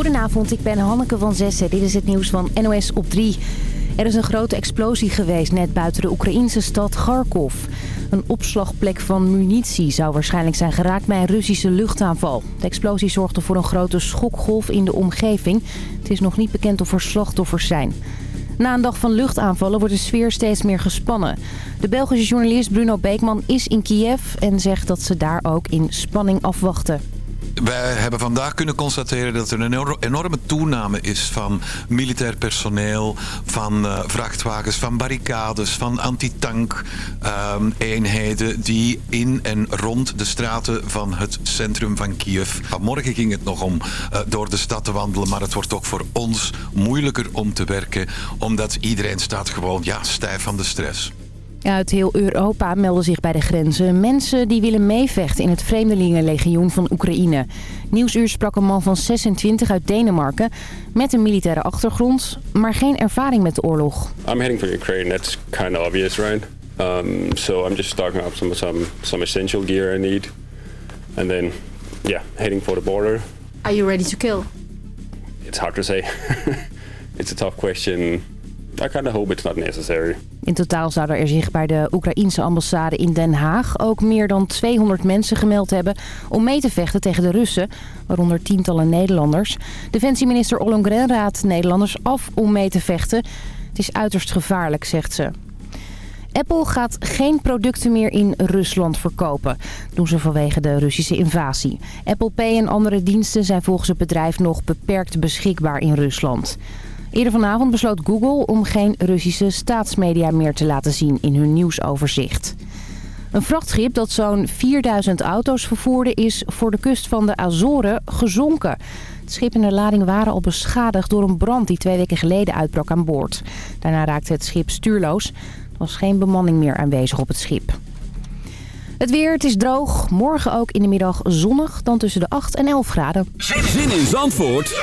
Goedenavond, ik ben Hanneke van Zessen. Dit is het nieuws van NOS op 3. Er is een grote explosie geweest net buiten de Oekraïnse stad Kharkov. Een opslagplek van munitie zou waarschijnlijk zijn geraakt bij een Russische luchtaanval. De explosie zorgde voor een grote schokgolf in de omgeving. Het is nog niet bekend of er slachtoffers zijn. Na een dag van luchtaanvallen wordt de sfeer steeds meer gespannen. De Belgische journalist Bruno Beekman is in Kiev en zegt dat ze daar ook in spanning afwachten. Wij hebben vandaag kunnen constateren dat er een enorme toename is van militair personeel, van uh, vrachtwagens, van barricades, van antitank um, eenheden die in en rond de straten van het centrum van Kiev. Vanmorgen ging het nog om uh, door de stad te wandelen, maar het wordt ook voor ons moeilijker om te werken, omdat iedereen staat gewoon ja, stijf van de stress. Uit heel Europa melden zich bij de grenzen mensen die willen meevechten in het Vreemdelingenlegioen van Oekraïne. Nieuwsuur sprak een man van 26 uit Denemarken met een militaire achtergrond, maar geen ervaring met de oorlog. I'm heading for Ukraine, that's kind of obvious, right? Um, so I'm just stocking up some, some, some essential gear I need. And then, yeah, heading for the border. Are you ready to kill? It's hard to say. it's a tough question. In totaal zouden er zich bij de Oekraïense ambassade in Den Haag ook meer dan 200 mensen gemeld hebben om mee te vechten tegen de Russen, waaronder tientallen Nederlanders. Defensieminister Ollongren raadt Nederlanders af om mee te vechten. Het is uiterst gevaarlijk, zegt ze. Apple gaat geen producten meer in Rusland verkopen. Doen ze vanwege de Russische invasie. Apple Pay en andere diensten zijn volgens het bedrijf nog beperkt beschikbaar in Rusland. Eerder vanavond besloot Google om geen Russische staatsmedia meer te laten zien in hun nieuwsoverzicht. Een vrachtschip dat zo'n 4000 auto's vervoerde is voor de kust van de Azoren gezonken. Het schip en de lading waren al beschadigd door een brand die twee weken geleden uitbrak aan boord. Daarna raakte het schip stuurloos. Er was geen bemanning meer aanwezig op het schip. Het weer, het is droog. Morgen ook in de middag zonnig, dan tussen de 8 en 11 graden. Zin in Zandvoort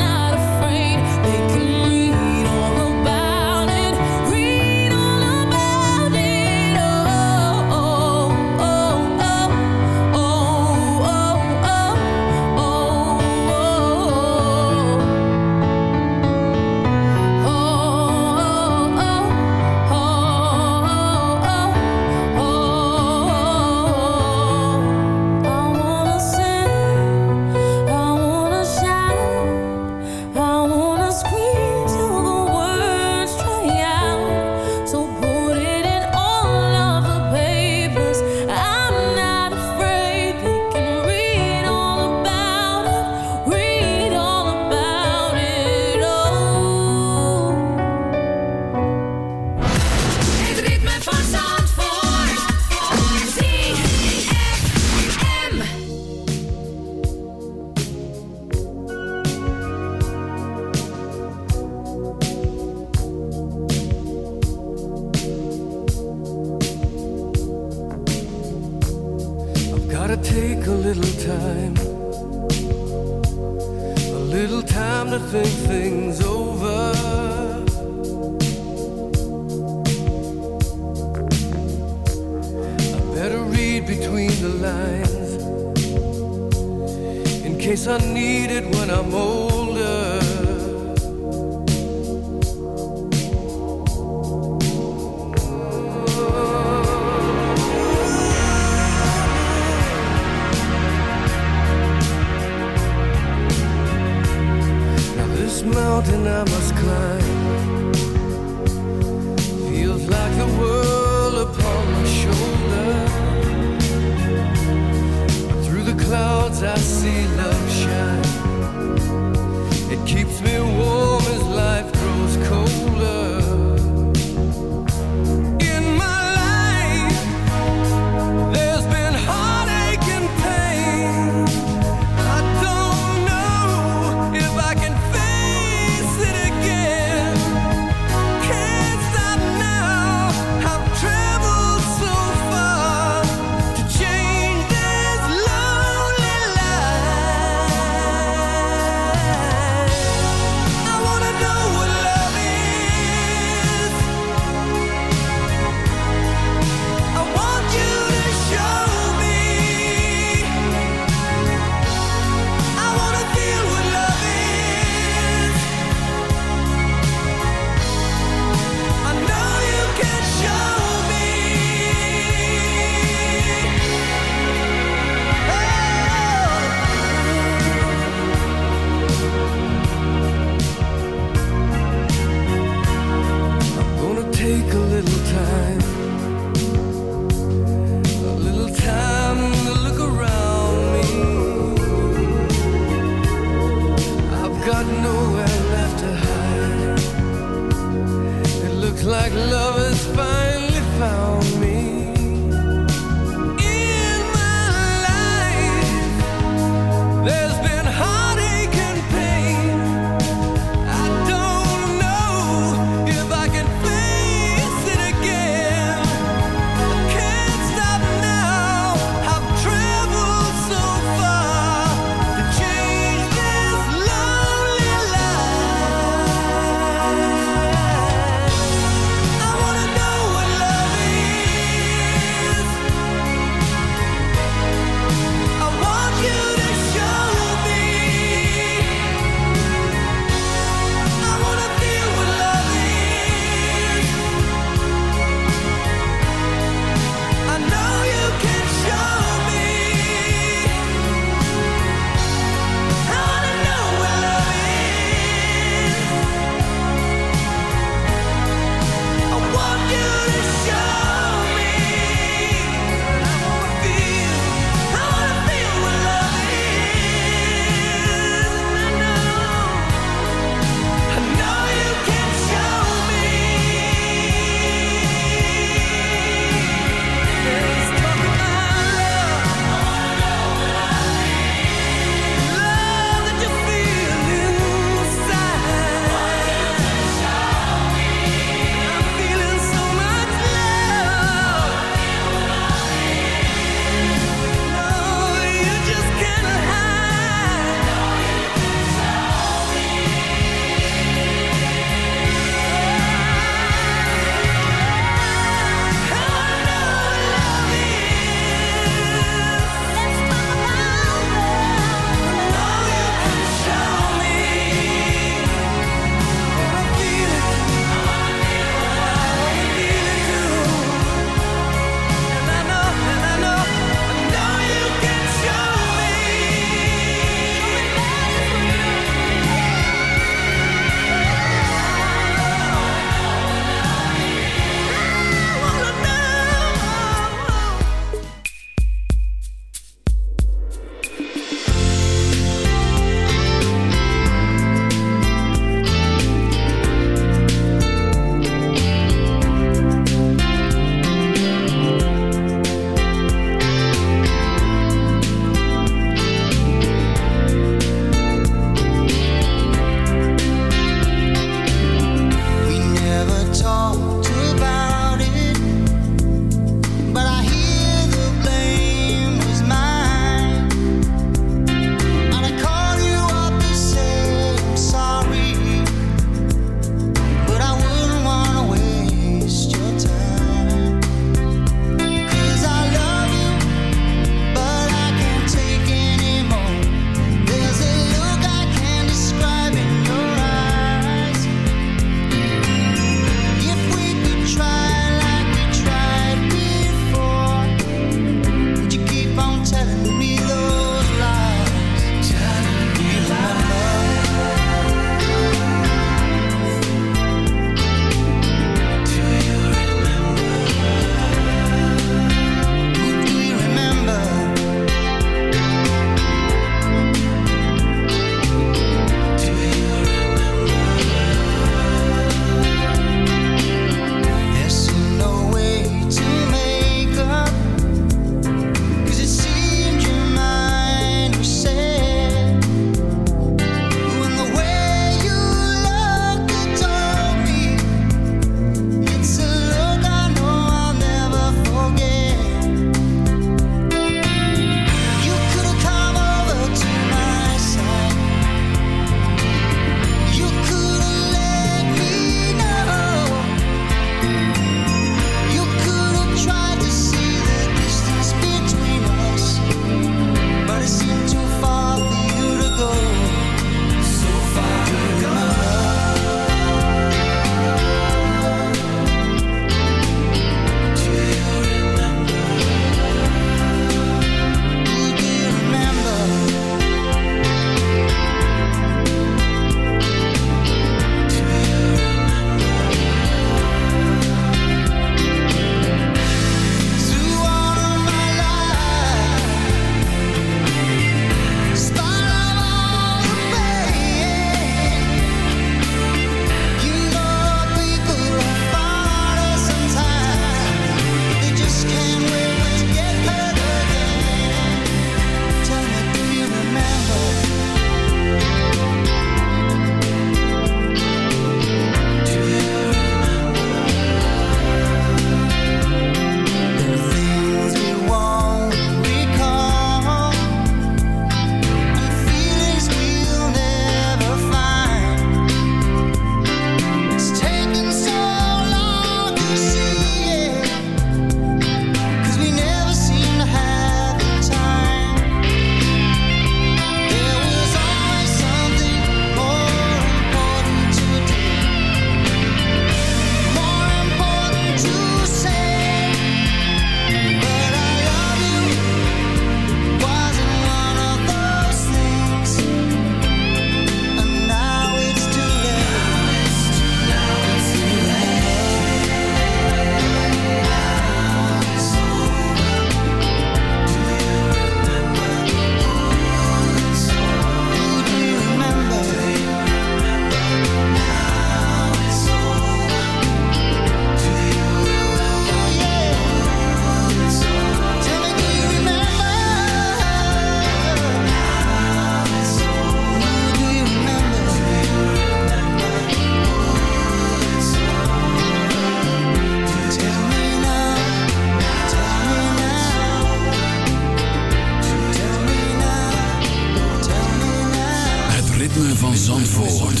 van Zandvoort.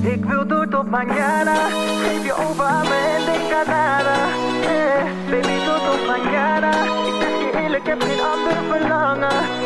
Ik wil door tot mañana, geef je over aan me en denk aan nada. Eh, baby, door tot mañana, ik zeg je eerlijk, heb geen ander verlangen.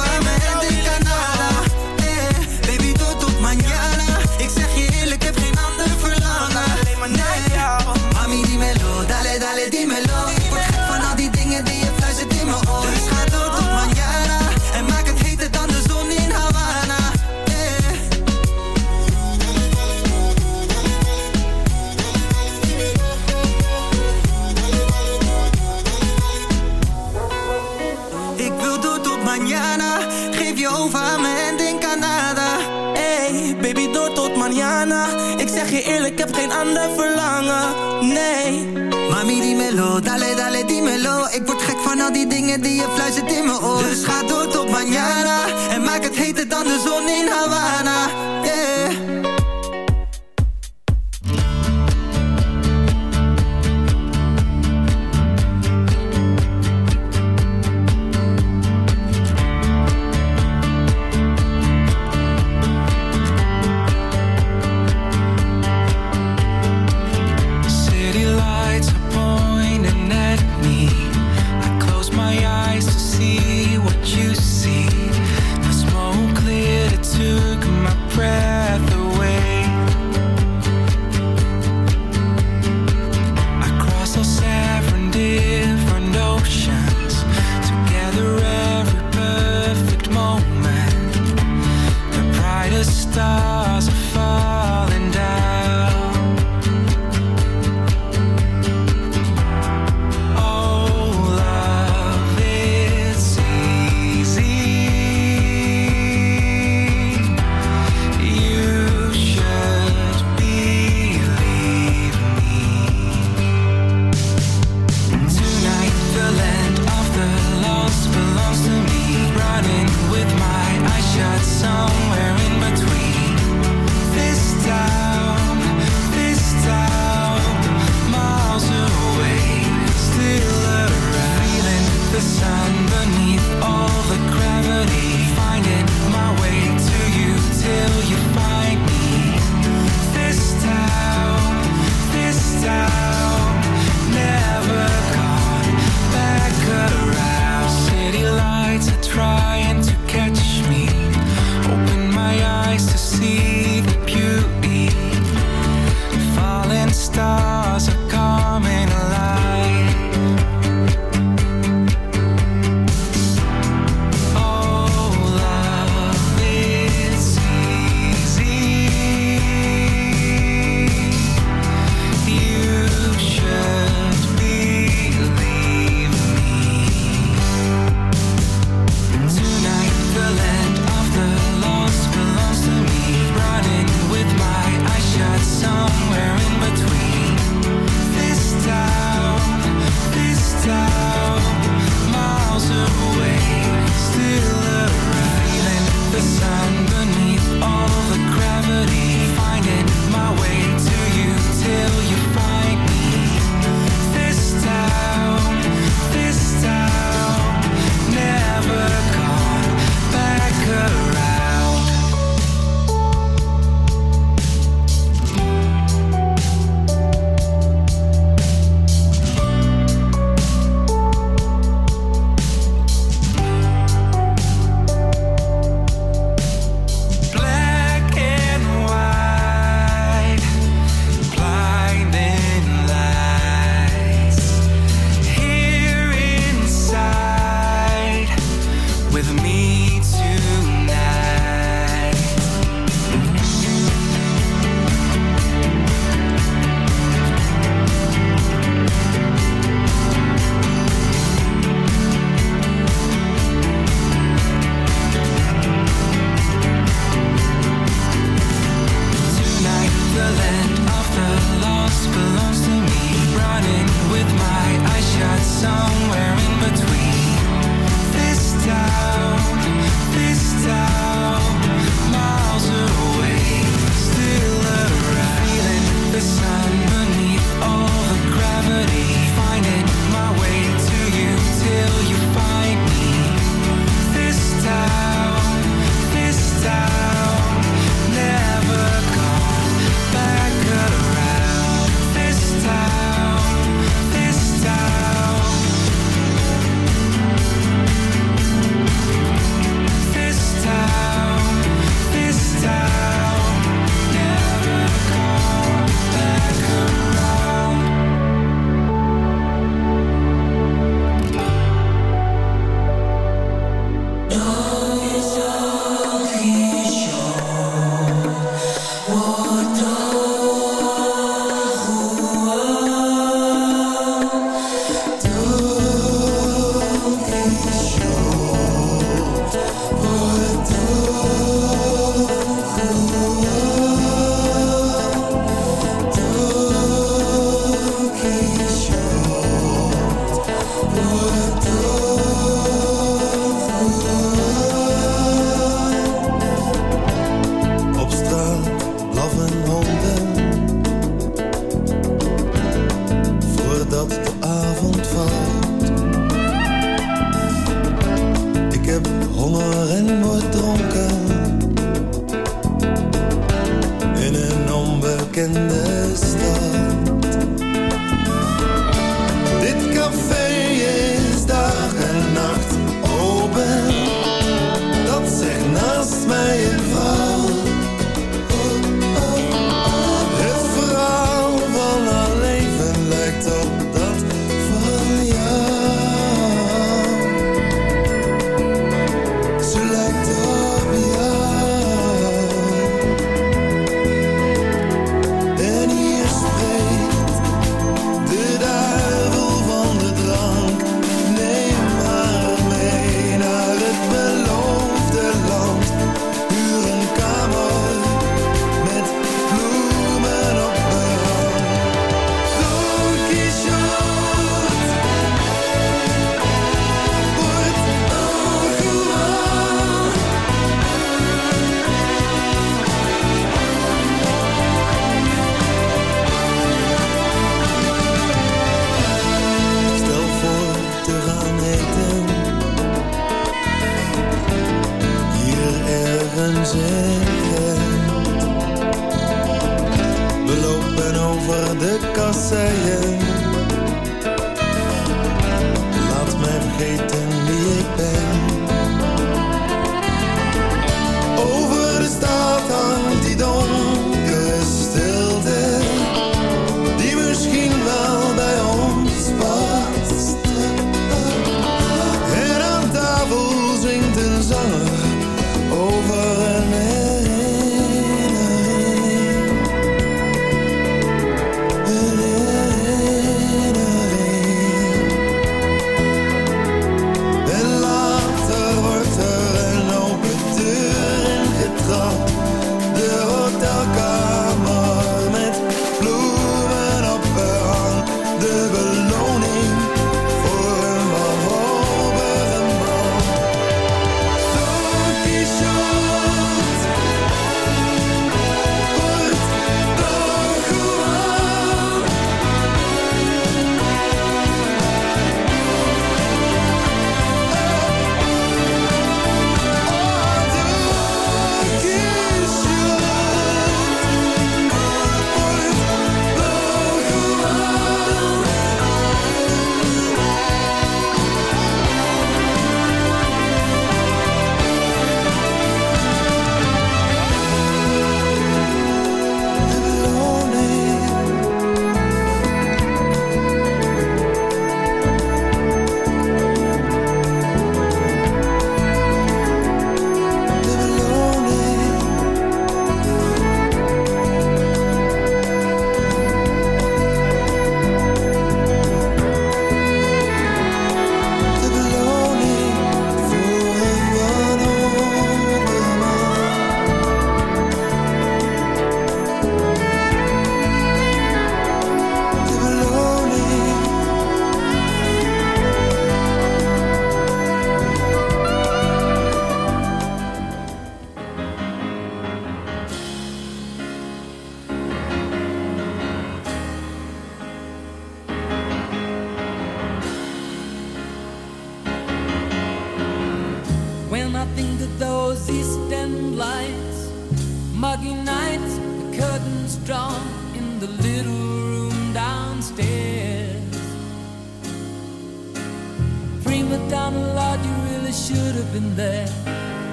je fluistert in mijn oor Dus ga door tot mañana En maak het heter dan de zon in Havana.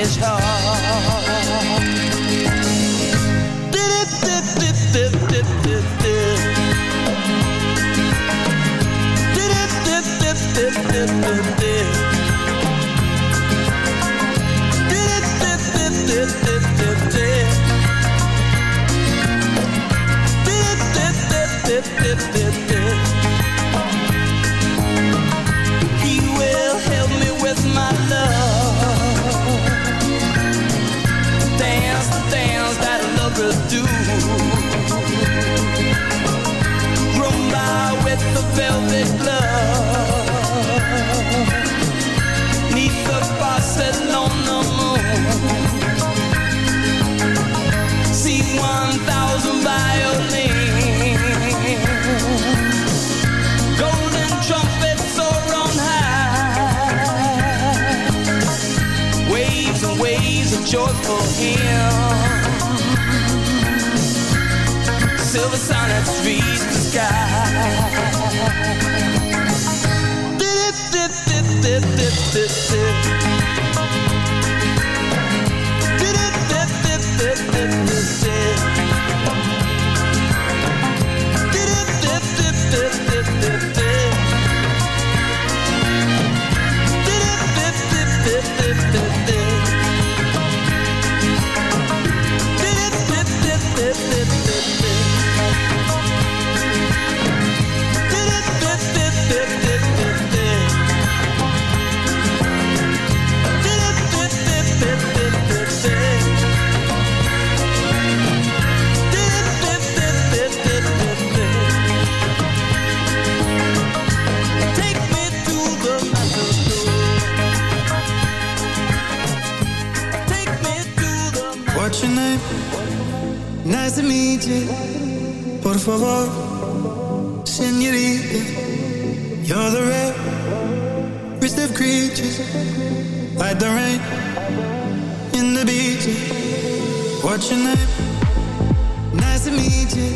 his heart. Did it, did, did, did, did, did, did. Did it, did, did, did, did, did. forest of creatures Like the rain in the beach. What's your name? Nice to meet you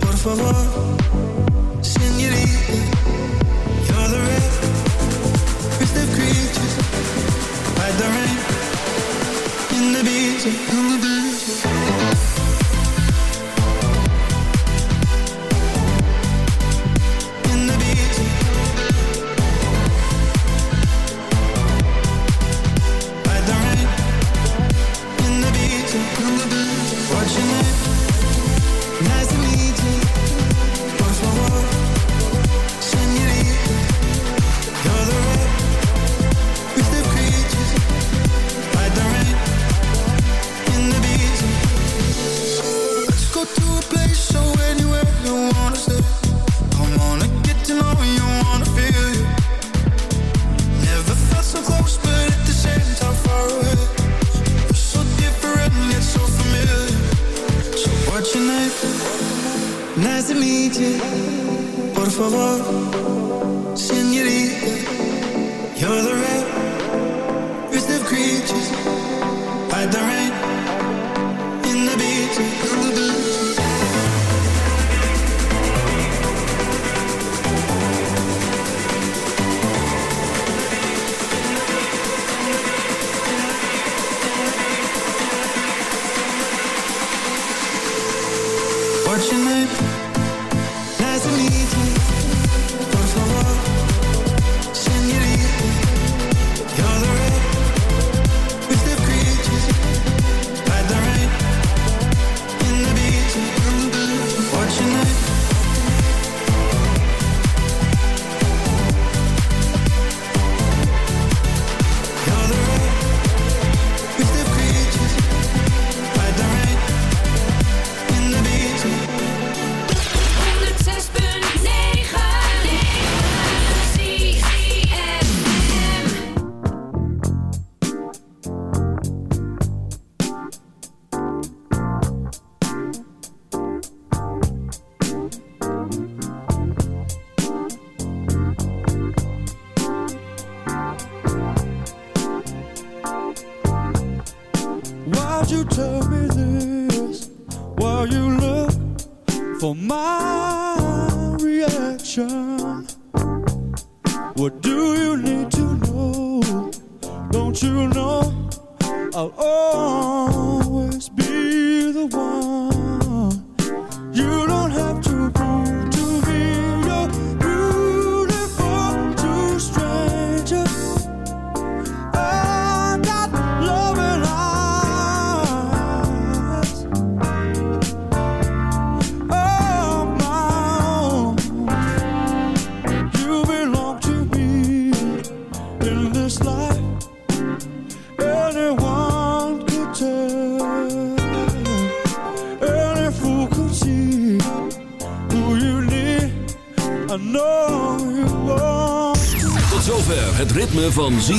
Por favor, senorita You're the red forest of creatures Like the rain in the beach.